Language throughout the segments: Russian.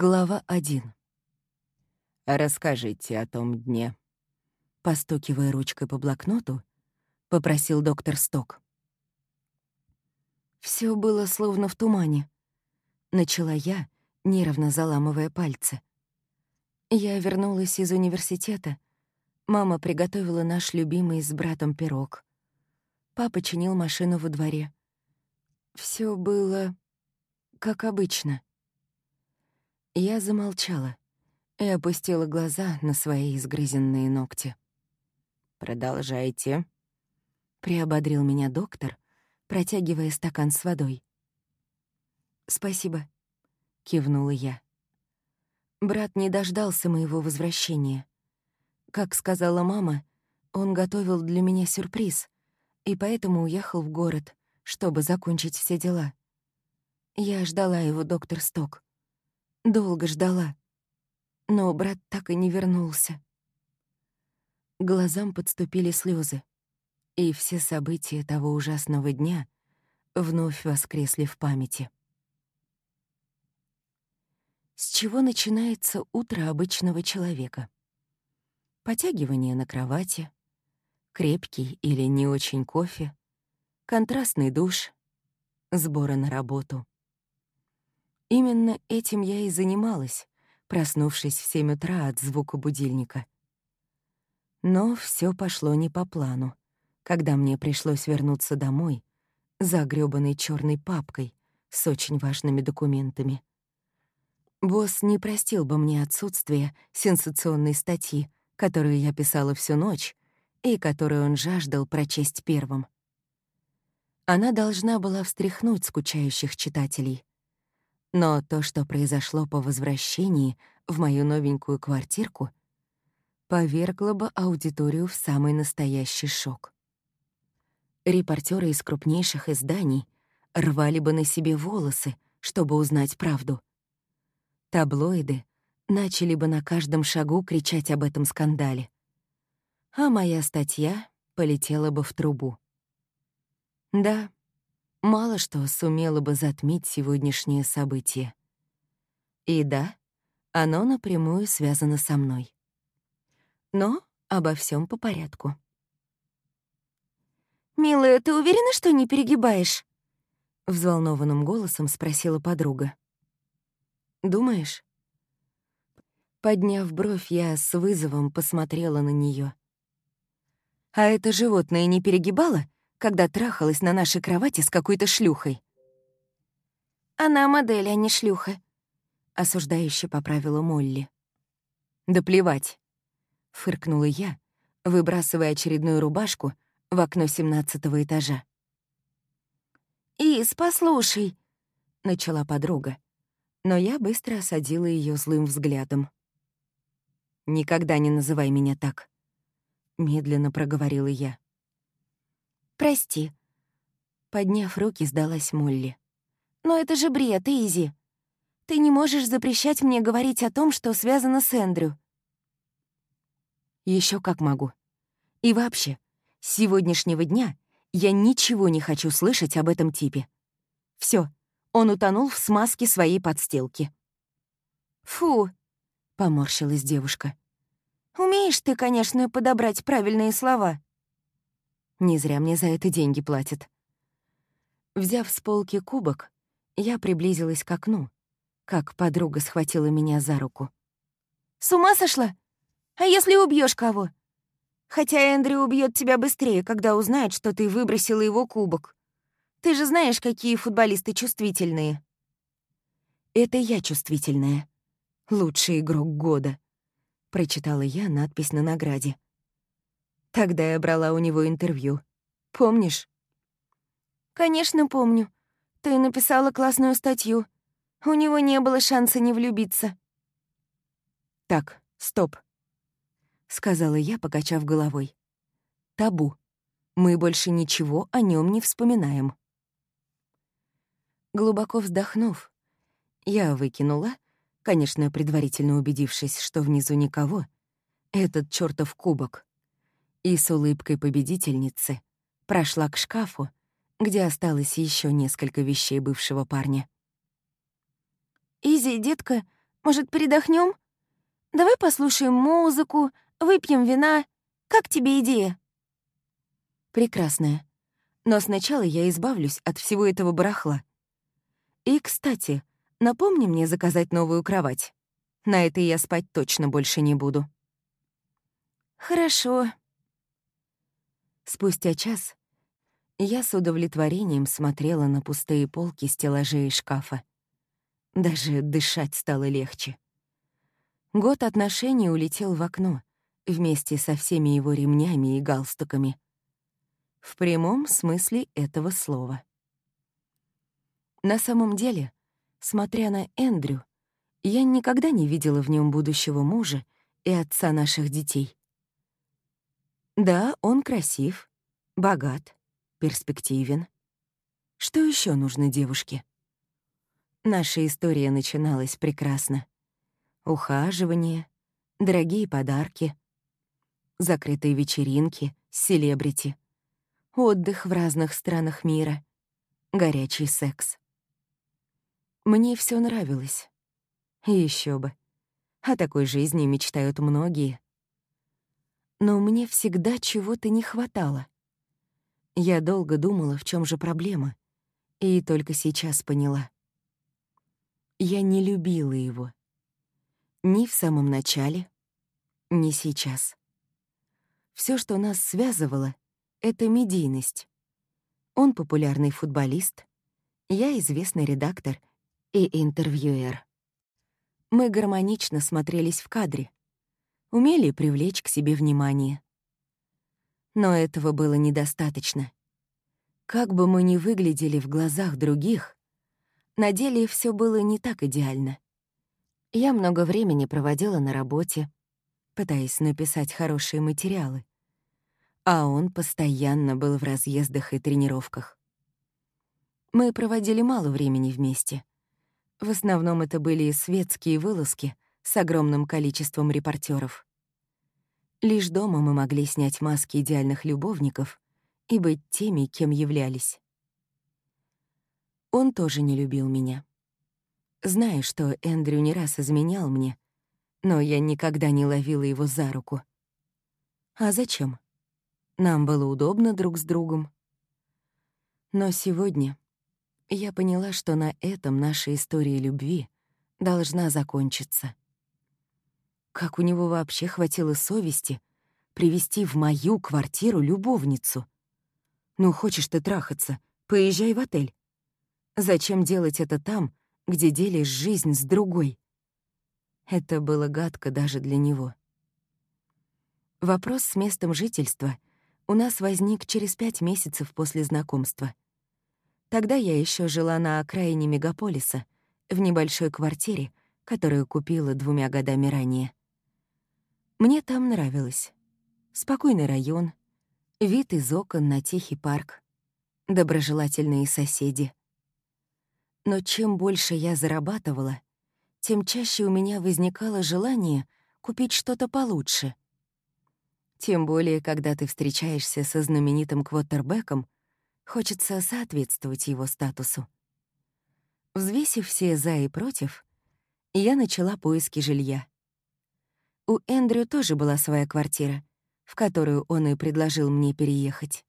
Глава 1. «Расскажите о том дне», — постукивая ручкой по блокноту, попросил доктор Сток. Все было словно в тумане. Начала я, нервно заламывая пальцы. Я вернулась из университета. Мама приготовила наш любимый с братом пирог. Папа чинил машину во дворе. Все было как обычно — я замолчала и опустила глаза на свои изгрызенные ногти. «Продолжайте», — приободрил меня доктор, протягивая стакан с водой. «Спасибо», — кивнула я. Брат не дождался моего возвращения. Как сказала мама, он готовил для меня сюрприз, и поэтому уехал в город, чтобы закончить все дела. Я ждала его, доктор Сток. Долго ждала. Но брат так и не вернулся. Глазам подступили слезы, и все события того ужасного дня вновь воскресли в памяти. С чего начинается утро обычного человека? Потягивание на кровати, крепкий или не очень кофе, контрастный душ, сборы на работу — Именно этим я и занималась, проснувшись в семь утра от звука будильника. Но все пошло не по плану, когда мне пришлось вернуться домой, загрёбанной черной папкой с очень важными документами. Босс не простил бы мне отсутствие сенсационной статьи, которую я писала всю ночь и которую он жаждал прочесть первым. Она должна была встряхнуть скучающих читателей, но то, что произошло по возвращении в мою новенькую квартирку, повергло бы аудиторию в самый настоящий шок. Репортеры из крупнейших изданий рвали бы на себе волосы, чтобы узнать правду. Таблоиды начали бы на каждом шагу кричать об этом скандале. А моя статья полетела бы в трубу. Да, мало что сумело бы затмить сегодняшнее событие. И да, оно напрямую связано со мной. Но обо всем по порядку. «Милая, ты уверена, что не перегибаешь?» — взволнованным голосом спросила подруга. «Думаешь?» Подняв бровь, я с вызовом посмотрела на нее. «А это животное не перегибало?» Когда трахалась на нашей кровати с какой-то шлюхой. «Она модель, а не шлюха», — осуждающе поправила Молли. «Да плевать», — фыркнула я, выбрасывая очередную рубашку в окно семнадцатого этажа. «Ис, послушай», — начала подруга, но я быстро осадила ее злым взглядом. «Никогда не называй меня так», — медленно проговорила я. «Прости». Подняв руки, сдалась Молли. «Но это же бред, Изи. Ты не можешь запрещать мне говорить о том, что связано с Эндрю». Еще как могу. И вообще, с сегодняшнего дня я ничего не хочу слышать об этом типе. Все, он утонул в смазке своей подстилки. «Фу!» — поморщилась девушка. «Умеешь ты, конечно, подобрать правильные слова». Не зря мне за это деньги платят. Взяв с полки кубок, я приблизилась к окну, как подруга схватила меня за руку. «С ума сошла? А если убьешь кого? Хотя Эндрю убьет тебя быстрее, когда узнает, что ты выбросила его кубок. Ты же знаешь, какие футболисты чувствительные». «Это я чувствительная. Лучший игрок года», — прочитала я надпись на награде. Тогда я брала у него интервью. Помнишь? Конечно, помню. Ты написала классную статью. У него не было шанса не влюбиться. Так, стоп. Сказала я, покачав головой. Табу. Мы больше ничего о нем не вспоминаем. Глубоко вздохнув, я выкинула, конечно, предварительно убедившись, что внизу никого, этот чертов кубок и с улыбкой победительницы прошла к шкафу, где осталось еще несколько вещей бывшего парня. «Изи, детка, Может, передохнем? Давай послушаем музыку, выпьем вина. Как тебе идея?» «Прекрасная. Но сначала я избавлюсь от всего этого барахла. И, кстати, напомни мне заказать новую кровать. На этой я спать точно больше не буду». «Хорошо». Спустя час я с удовлетворением смотрела на пустые полки стеллажей и шкафа. Даже дышать стало легче. Год отношений улетел в окно вместе со всеми его ремнями и галстуками. В прямом смысле этого слова. На самом деле, смотря на Эндрю, я никогда не видела в нем будущего мужа и отца наших детей. Да, он красив, богат, перспективен. Что еще нужно девушке? Наша история начиналась прекрасно. Ухаживание, дорогие подарки, закрытые вечеринки, селебрити, отдых в разных странах мира, горячий секс. Мне все нравилось. Еще бы. О такой жизни мечтают многие. Но мне всегда чего-то не хватало. Я долго думала, в чем же проблема, и только сейчас поняла. Я не любила его. Ни в самом начале, ни сейчас. Все, что нас связывало, — это медийность. Он популярный футболист, я известный редактор и интервьюер. Мы гармонично смотрелись в кадре, умели привлечь к себе внимание. Но этого было недостаточно. Как бы мы ни выглядели в глазах других, на деле все было не так идеально. Я много времени проводила на работе, пытаясь написать хорошие материалы. А он постоянно был в разъездах и тренировках. Мы проводили мало времени вместе. В основном это были светские вылазки с огромным количеством репортеров. Лишь дома мы могли снять маски идеальных любовников и быть теми, кем являлись. Он тоже не любил меня. Знаю, что Эндрю не раз изменял мне, но я никогда не ловила его за руку. А зачем? Нам было удобно друг с другом. Но сегодня я поняла, что на этом наша история любви должна закончиться. Как у него вообще хватило совести привести в мою квартиру любовницу? Ну, хочешь ты трахаться, поезжай в отель. Зачем делать это там, где делишь жизнь с другой? Это было гадко даже для него. Вопрос с местом жительства у нас возник через пять месяцев после знакомства. Тогда я еще жила на окраине мегаполиса, в небольшой квартире, которую купила двумя годами ранее. Мне там нравилось. Спокойный район, вид из окон на тихий парк, доброжелательные соседи. Но чем больше я зарабатывала, тем чаще у меня возникало желание купить что-то получше. Тем более, когда ты встречаешься со знаменитым квотербеком, хочется соответствовать его статусу. Взвесив все «за» и «против», я начала поиски жилья. У Эндрю тоже была своя квартира, в которую он и предложил мне переехать.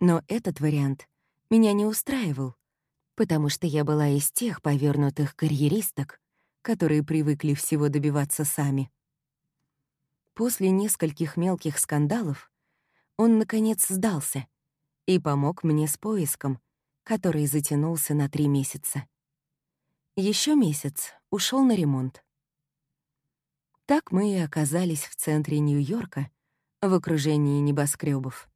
Но этот вариант меня не устраивал, потому что я была из тех повернутых карьеристок, которые привыкли всего добиваться сами. После нескольких мелких скандалов он, наконец, сдался и помог мне с поиском, который затянулся на три месяца. Еще месяц ушел на ремонт. Так мы и оказались в центре Нью-Йорка, в окружении небоскребов.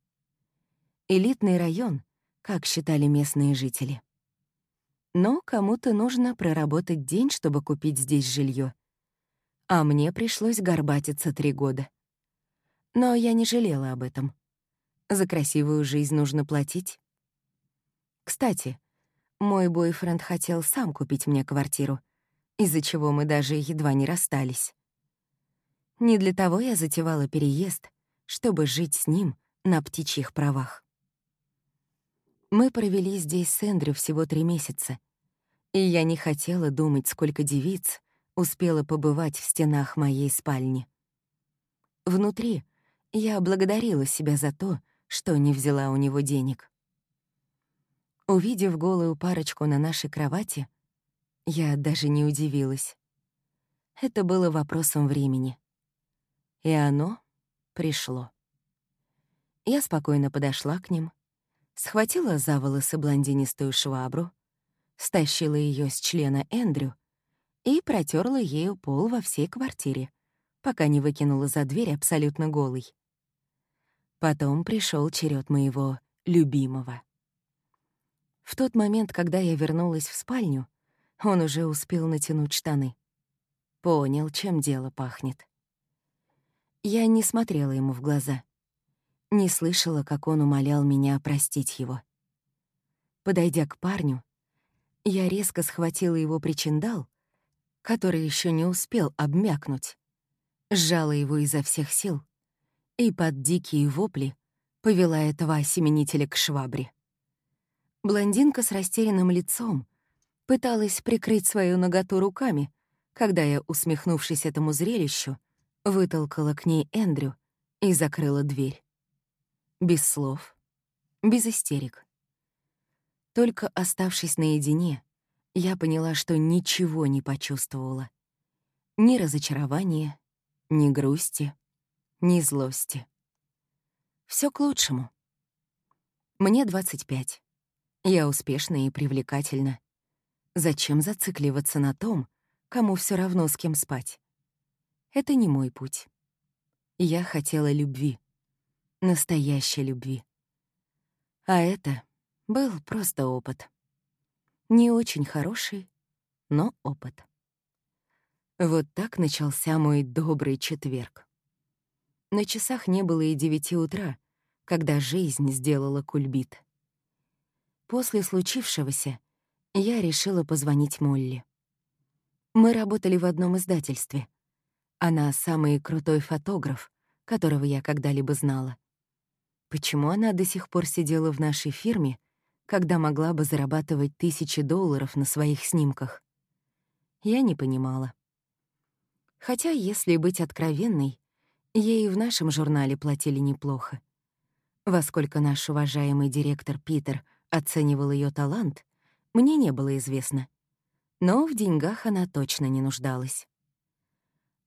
Элитный район, как считали местные жители. Но кому-то нужно проработать день, чтобы купить здесь жилье. А мне пришлось горбатиться три года. Но я не жалела об этом. За красивую жизнь нужно платить. Кстати, мой бойфренд хотел сам купить мне квартиру, из-за чего мы даже едва не расстались. Не для того я затевала переезд, чтобы жить с ним на птичьих правах. Мы провели здесь с Эндрю всего три месяца, и я не хотела думать, сколько девиц успела побывать в стенах моей спальни. Внутри я благодарила себя за то, что не взяла у него денег. Увидев голую парочку на нашей кровати, я даже не удивилась. Это было вопросом времени. И оно пришло. Я спокойно подошла к ним, схватила за волосы блондинистую швабру, стащила ее с члена Эндрю и протерла ею пол во всей квартире, пока не выкинула за дверь абсолютно голый. Потом пришел черед моего любимого. В тот момент, когда я вернулась в спальню, он уже успел натянуть штаны. Понял, чем дело пахнет. Я не смотрела ему в глаза. Не слышала, как он умолял меня простить его. Подойдя к парню, я резко схватила его причиндал, который еще не успел обмякнуть, сжала его изо всех сил и под дикие вопли повела этого осеменителя к швабре. Блондинка с растерянным лицом пыталась прикрыть свою наготу руками, когда я, усмехнувшись этому зрелищу, вытолкала к ней Эндрю и закрыла дверь. Без слов, без истерик. Только оставшись наедине, я поняла, что ничего не почувствовала. Ни разочарования, ни грусти, ни злости. Все к лучшему. Мне 25. Я успешна и привлекательна. Зачем зацикливаться на том, кому все равно с кем спать? Это не мой путь. Я хотела любви. Настоящей любви. А это был просто опыт. Не очень хороший, но опыт. Вот так начался мой добрый четверг. На часах не было и девяти утра, когда жизнь сделала кульбит. После случившегося я решила позвонить Молли. Мы работали в одном издательстве. Она самый крутой фотограф, которого я когда-либо знала. Почему она до сих пор сидела в нашей фирме, когда могла бы зарабатывать тысячи долларов на своих снимках? Я не понимала. Хотя, если быть откровенной, ей в нашем журнале платили неплохо. Во сколько наш уважаемый директор Питер оценивал ее талант, мне не было известно. Но в деньгах она точно не нуждалась.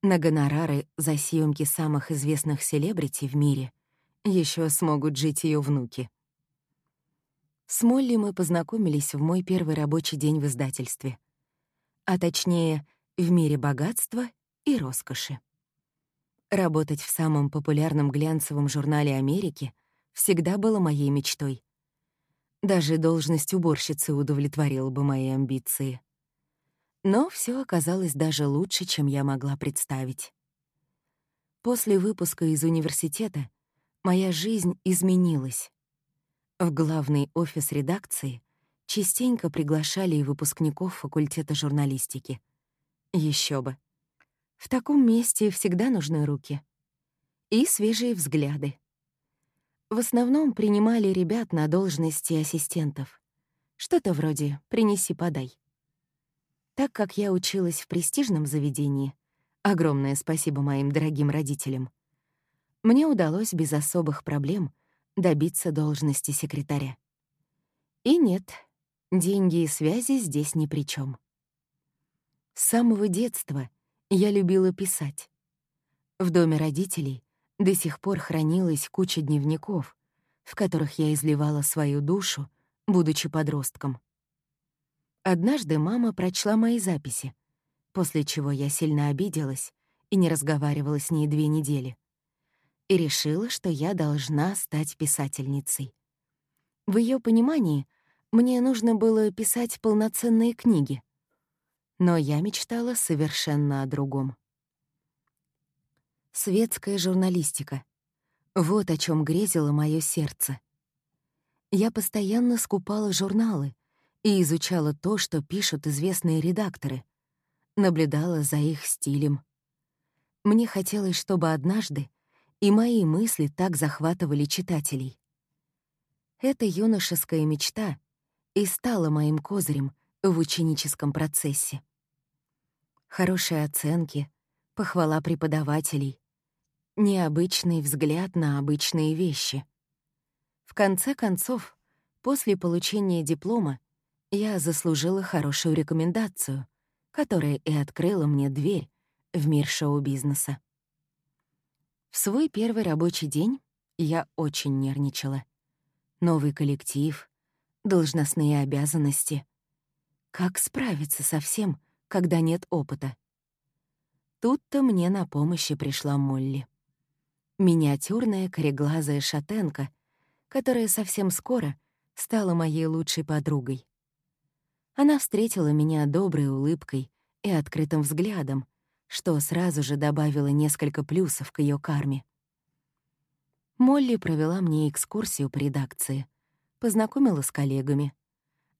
На гонорары за съемки самых известных селебрити в мире еще смогут жить ее внуки. С Молли мы познакомились в мой первый рабочий день в издательстве. А точнее, в мире богатства и роскоши. Работать в самом популярном глянцевом журнале Америки всегда было моей мечтой. Даже должность уборщицы удовлетворила бы мои амбиции. Но все оказалось даже лучше, чем я могла представить. После выпуска из университета моя жизнь изменилась. В главный офис редакции частенько приглашали и выпускников факультета журналистики. Еще бы. В таком месте всегда нужны руки. И свежие взгляды. В основном принимали ребят на должности ассистентов. Что-то вроде «принеси-подай». Так как я училась в престижном заведении, огромное спасибо моим дорогим родителям, мне удалось без особых проблем добиться должности секретаря. И нет, деньги и связи здесь ни при чем. С самого детства я любила писать. В доме родителей до сих пор хранилась куча дневников, в которых я изливала свою душу, будучи подростком. Однажды мама прочла мои записи, после чего я сильно обиделась и не разговаривала с ней две недели. И решила, что я должна стать писательницей. В ее понимании мне нужно было писать полноценные книги. Но я мечтала совершенно о другом. Светская журналистика. Вот о чем грезило мое сердце. Я постоянно скупала журналы и изучала то, что пишут известные редакторы, наблюдала за их стилем. Мне хотелось, чтобы однажды и мои мысли так захватывали читателей. Эта юношеская мечта и стала моим козырем в ученическом процессе. Хорошие оценки, похвала преподавателей, необычный взгляд на обычные вещи. В конце концов, после получения диплома я заслужила хорошую рекомендацию, которая и открыла мне дверь в мир шоу-бизнеса. В свой первый рабочий день я очень нервничала. Новый коллектив, должностные обязанности. Как справиться со всем, когда нет опыта? Тут-то мне на помощь пришла Молли. Миниатюрная кореглазая шатенка, которая совсем скоро стала моей лучшей подругой. Она встретила меня доброй улыбкой и открытым взглядом, что сразу же добавило несколько плюсов к ее карме. Молли провела мне экскурсию по редакции, познакомила с коллегами,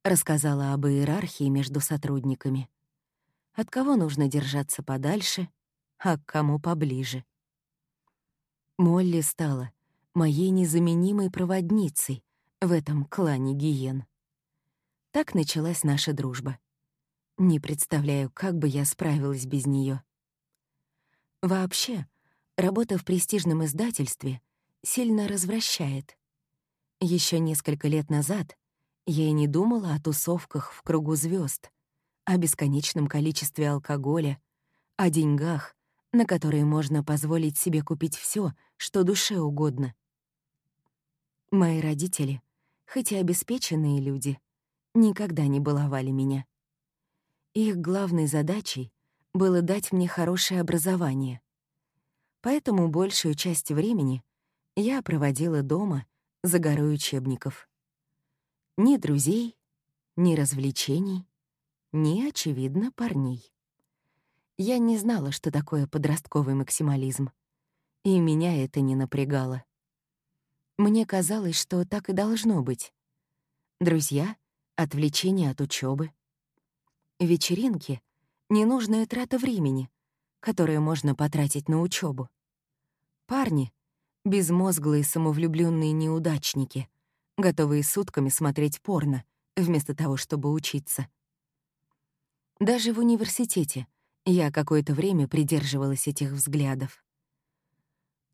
рассказала об иерархии между сотрудниками, от кого нужно держаться подальше, а к кому поближе. Молли стала моей незаменимой проводницей в этом клане гиен. Так началась наша дружба. Не представляю, как бы я справилась без нее. Вообще, работа в престижном издательстве сильно развращает. Еще несколько лет назад я и не думала о тусовках в кругу звезд, о бесконечном количестве алкоголя, о деньгах, на которые можно позволить себе купить все, что душе угодно. Мои родители, хоть и обеспеченные люди, никогда не баловали меня. Их главной задачей было дать мне хорошее образование. Поэтому большую часть времени я проводила дома за горой учебников. Ни друзей, ни развлечений, ни, очевидно, парней. Я не знала, что такое подростковый максимализм, и меня это не напрягало. Мне казалось, что так и должно быть. Друзья — отвлечение от учебы, Вечеринки — ненужная трата времени, которое можно потратить на учебу. Парни — безмозглые самовлюбленные неудачники, готовые сутками смотреть порно, вместо того, чтобы учиться. Даже в университете я какое-то время придерживалась этих взглядов.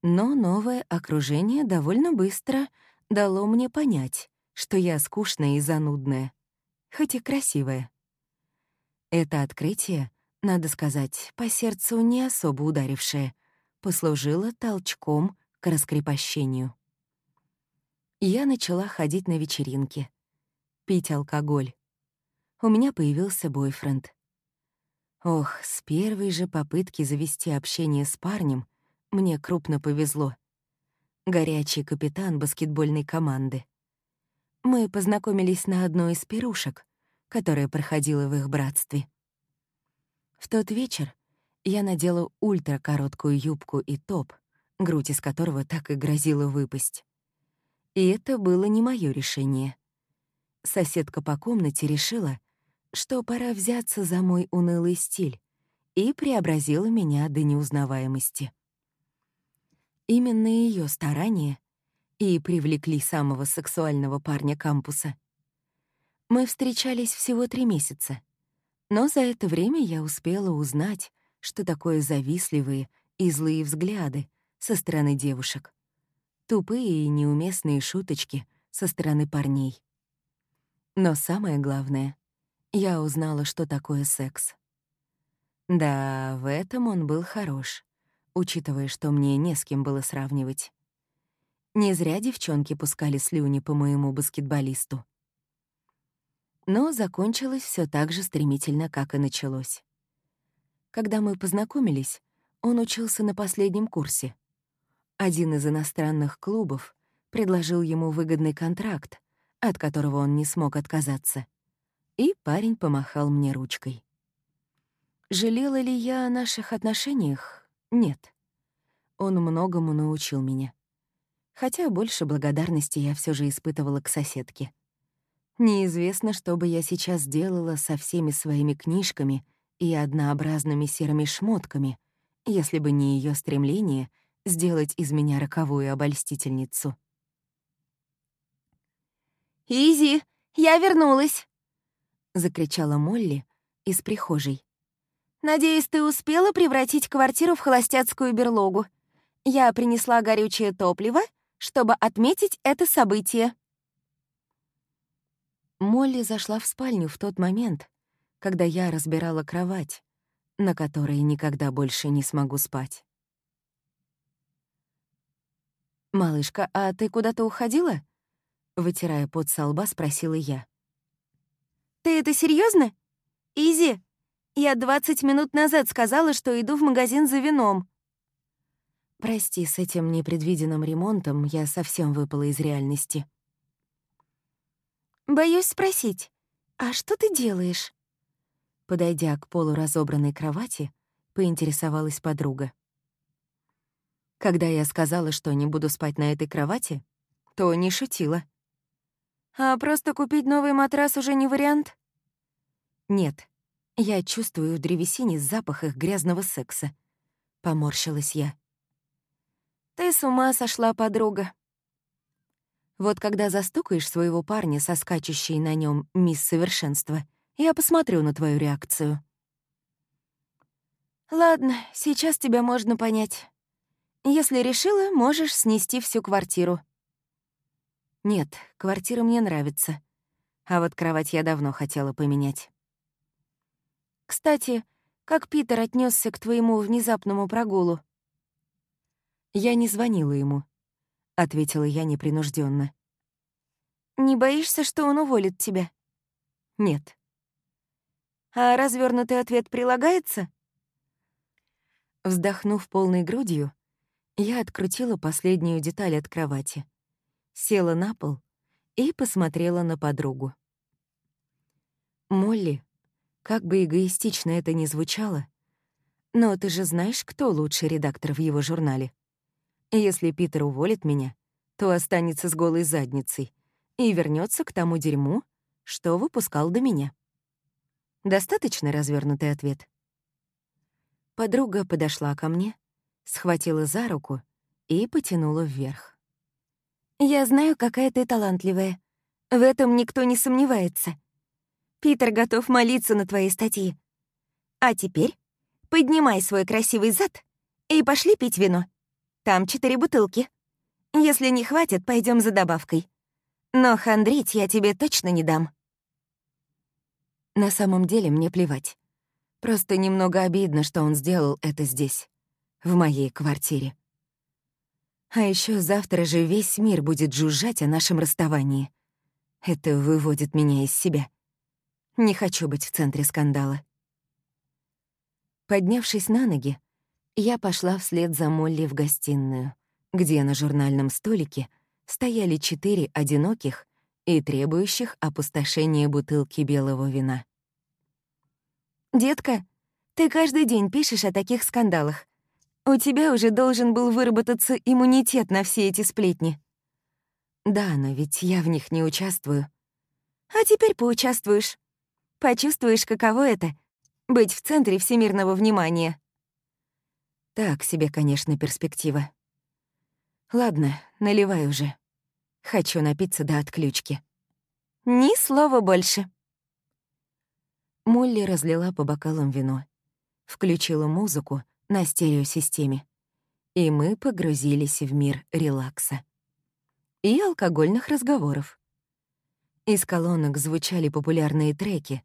Но новое окружение довольно быстро дало мне понять, что я скучная и занудная, хоть и красивая. Это открытие, надо сказать, по сердцу не особо ударившее, послужило толчком к раскрепощению. Я начала ходить на вечеринки, пить алкоголь. У меня появился бойфренд. Ох, с первой же попытки завести общение с парнем мне крупно повезло. Горячий капитан баскетбольной команды. Мы познакомились на одной из пирушек, которая проходила в их братстве. В тот вечер я надела ультракороткую юбку и топ, грудь из которого так и грозила выпасть. И это было не мое решение. Соседка по комнате решила, что пора взяться за мой унылый стиль, и преобразила меня до неузнаваемости. Именно ее старания и привлекли самого сексуального парня кампуса. Мы встречались всего три месяца, но за это время я успела узнать, что такое завистливые и злые взгляды со стороны девушек тупые и неуместные шуточки со стороны парней. Но самое главное, я узнала, что такое секс. Да, в этом он был хорош, учитывая, что мне не с кем было сравнивать. Не зря девчонки пускали слюни по моему баскетболисту. Но закончилось все так же стремительно, как и началось. Когда мы познакомились, он учился на последнем курсе, один из иностранных клубов предложил ему выгодный контракт, от которого он не смог отказаться. И парень помахал мне ручкой. Жалела ли я о наших отношениях? Нет. Он многому научил меня. Хотя больше благодарности я все же испытывала к соседке. Неизвестно, что бы я сейчас делала со всеми своими книжками и однообразными серыми шмотками, если бы не ее стремление — сделать из меня роковую обольстительницу. «Изи, я вернулась!» — закричала Молли из прихожей. Надеюсь, ты успела превратить квартиру в холостяцкую берлогу. Я принесла горючее топливо, чтобы отметить это событие. Молли зашла в спальню в тот момент, когда я разбирала кровать, на которой никогда больше не смогу спать. «Малышка, а ты куда-то уходила?» Вытирая пот со лба, спросила я. «Ты это серьезно? Изи, я 20 минут назад сказала, что иду в магазин за вином». Прости, с этим непредвиденным ремонтом я совсем выпала из реальности. Боюсь спросить, а что ты делаешь? Подойдя к полуразобранной кровати, поинтересовалась подруга. Когда я сказала, что не буду спать на этой кровати, то не шутила. А просто купить новый матрас уже не вариант? Нет, я чувствую в древесине запах их грязного секса. Поморщилась я. Ты с ума сошла, подруга. Вот когда застукаешь своего парня со скачущей на нем мисс Совершенства, я посмотрю на твою реакцию. Ладно, сейчас тебя можно понять. Если решила, можешь снести всю квартиру. Нет, квартира мне нравится. А вот кровать я давно хотела поменять. Кстати, как Питер отнесся к твоему внезапному прогулу? Я не звонила ему, ответила я непринужденно. Не боишься, что он уволит тебя? Нет. А развернутый ответ прилагается? Вздохнув полной грудью, я открутила последнюю деталь от кровати, села на пол и посмотрела на подругу. Молли как бы эгоистично это ни звучало, но ты же знаешь, кто лучший редактор в его журнале. Если Питер уволит меня, то останется с голой задницей и вернется к тому дерьму, что выпускал до меня. Достаточно развернутый ответ. Подруга подошла ко мне, схватила за руку и потянула вверх. «Я знаю, какая ты талантливая. В этом никто не сомневается. Питер готов молиться на твои статьи. А теперь поднимай свой красивый зад и пошли пить вино. Там четыре бутылки. Если не хватит, пойдем за добавкой. Но хандрить я тебе точно не дам. На самом деле мне плевать. Просто немного обидно, что он сделал это здесь, в моей квартире. А еще завтра же весь мир будет жужжать о нашем расставании. Это выводит меня из себя. Не хочу быть в центре скандала. Поднявшись на ноги, я пошла вслед за Молли в гостиную, где на журнальном столике стояли четыре одиноких и требующих опустошения бутылки белого вина. «Детка, ты каждый день пишешь о таких скандалах. У тебя уже должен был выработаться иммунитет на все эти сплетни». «Да, но ведь я в них не участвую». «А теперь поучаствуешь. Почувствуешь, каково это — быть в центре всемирного внимания. Так себе, конечно, перспектива. Ладно, наливай уже. Хочу напиться до отключки. Ни слова больше. Молли разлила по бокалам вино, включила музыку на стереосистеме, и мы погрузились в мир релакса и алкогольных разговоров. Из колонок звучали популярные треки,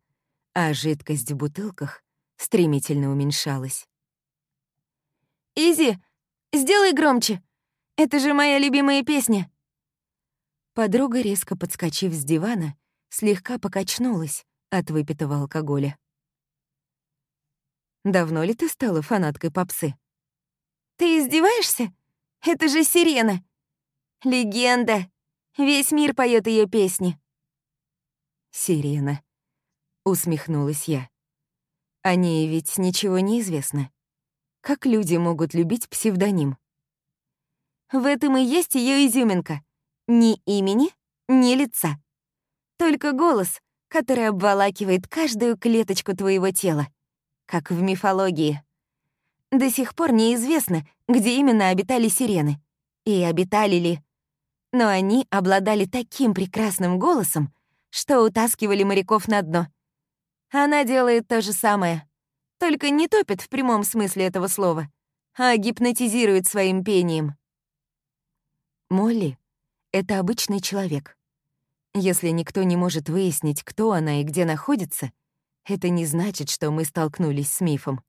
а жидкость в бутылках стремительно уменьшалась. «Изи, сделай громче! Это же моя любимая песня!» Подруга, резко подскочив с дивана, слегка покачнулась от выпитого алкоголя. «Давно ли ты стала фанаткой попсы?» «Ты издеваешься? Это же сирена! Легенда! Весь мир поет ее песни!» «Сирена», усмехнулась я. О ней ведь ничего не известно. Как люди могут любить псевдоним? В этом и есть ее изюминка. Ни имени, ни лица. Только голос, который обволакивает каждую клеточку твоего тела, как в мифологии. До сих пор неизвестно, где именно обитали сирены. И обитали ли. Но они обладали таким прекрасным голосом, что утаскивали моряков на дно — она делает то же самое. Только не топят в прямом смысле этого слова, а гипнотизируют своим пением. Молли — это обычный человек. Если никто не может выяснить, кто она и где находится, это не значит, что мы столкнулись с мифом.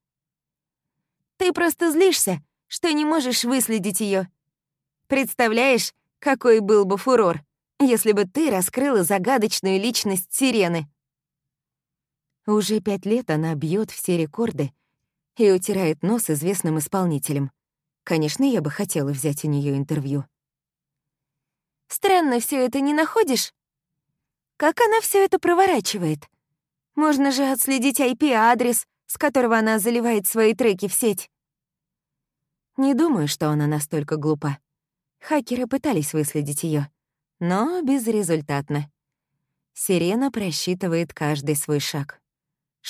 Ты просто злишься, что не можешь выследить ее. Представляешь, какой был бы фурор, если бы ты раскрыла загадочную личность Сирены. Уже пять лет она бьет все рекорды и утирает нос известным исполнителям. Конечно, я бы хотела взять у нее интервью. Странно все это не находишь? Как она все это проворачивает? Можно же отследить IP-адрес, с которого она заливает свои треки в сеть. Не думаю, что она настолько глупа. Хакеры пытались выследить ее, но безрезультатно. Сирена просчитывает каждый свой шаг.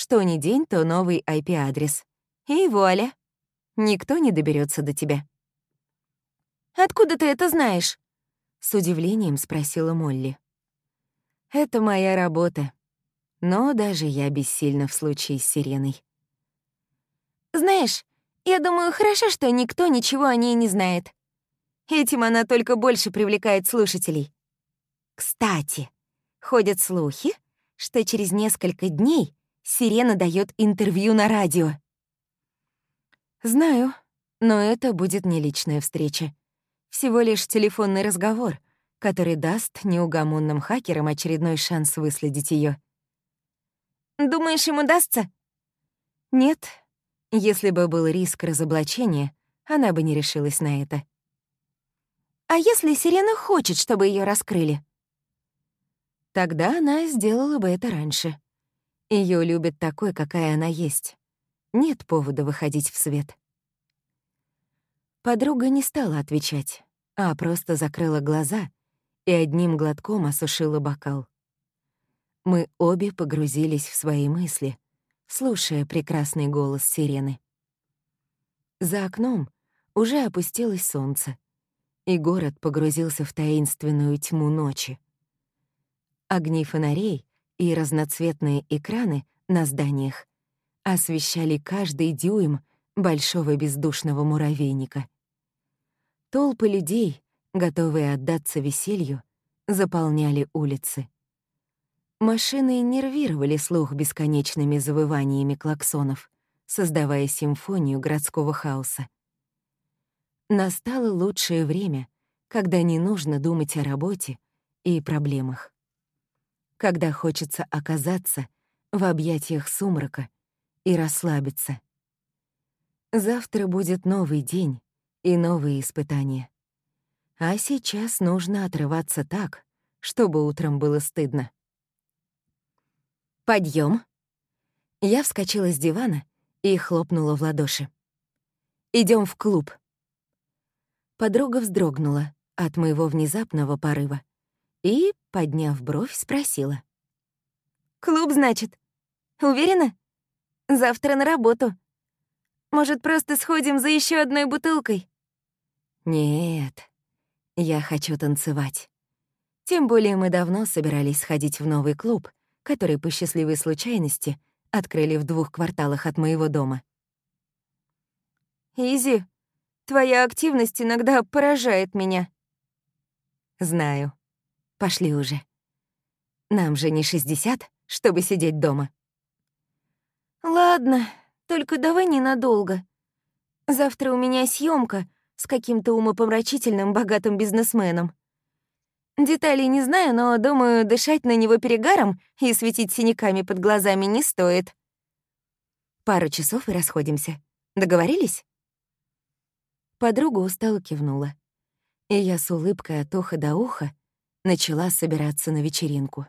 Что ни день, то новый IP-адрес. И вуаля! Никто не доберется до тебя. «Откуда ты это знаешь?» — с удивлением спросила Молли. «Это моя работа. Но даже я бессильна в случае с Сиреной». «Знаешь, я думаю, хорошо, что никто ничего о ней не знает. Этим она только больше привлекает слушателей. Кстати, ходят слухи, что через несколько дней Сирена дает интервью на радио. Знаю, но это будет не личная встреча. Всего лишь телефонный разговор, который даст неугомонным хакерам очередной шанс выследить ее. Думаешь, ему удастся? Нет. Если бы был риск разоблачения, она бы не решилась на это. А если Сирена хочет, чтобы ее раскрыли? Тогда она сделала бы это раньше. Ее любят такой, какая она есть. Нет повода выходить в свет. Подруга не стала отвечать, а просто закрыла глаза и одним глотком осушила бокал. Мы обе погрузились в свои мысли, слушая прекрасный голос сирены. За окном уже опустилось солнце, и город погрузился в таинственную тьму ночи. Огни фонарей и разноцветные экраны на зданиях освещали каждый дюйм большого бездушного муравейника. Толпы людей, готовые отдаться веселью, заполняли улицы. Машины нервировали слух бесконечными завываниями клаксонов, создавая симфонию городского хаоса. Настало лучшее время, когда не нужно думать о работе и проблемах. Когда хочется оказаться в объятиях сумрака и расслабиться. Завтра будет новый день и новые испытания. А сейчас нужно отрываться так, чтобы утром было стыдно. Подъем. Я вскочила с дивана и хлопнула в ладоши. Идем в клуб. Подруга вздрогнула от моего внезапного порыва и, подняв бровь, спросила. «Клуб, значит? Уверена? Завтра на работу. Может, просто сходим за еще одной бутылкой?» «Нет, я хочу танцевать. Тем более мы давно собирались сходить в новый клуб, который по счастливой случайности открыли в двух кварталах от моего дома». «Изи, Твоя активность иногда поражает меня. Знаю. Пошли уже. Нам же не 60, чтобы сидеть дома. Ладно, только давай ненадолго. Завтра у меня съемка с каким-то умопомрачительным богатым бизнесменом. Деталей не знаю, но, думаю, дышать на него перегаром и светить синяками под глазами не стоит. Пару часов и расходимся. Договорились? Подруга устало кивнула. И я с улыбкой от уха до уха начала собираться на вечеринку.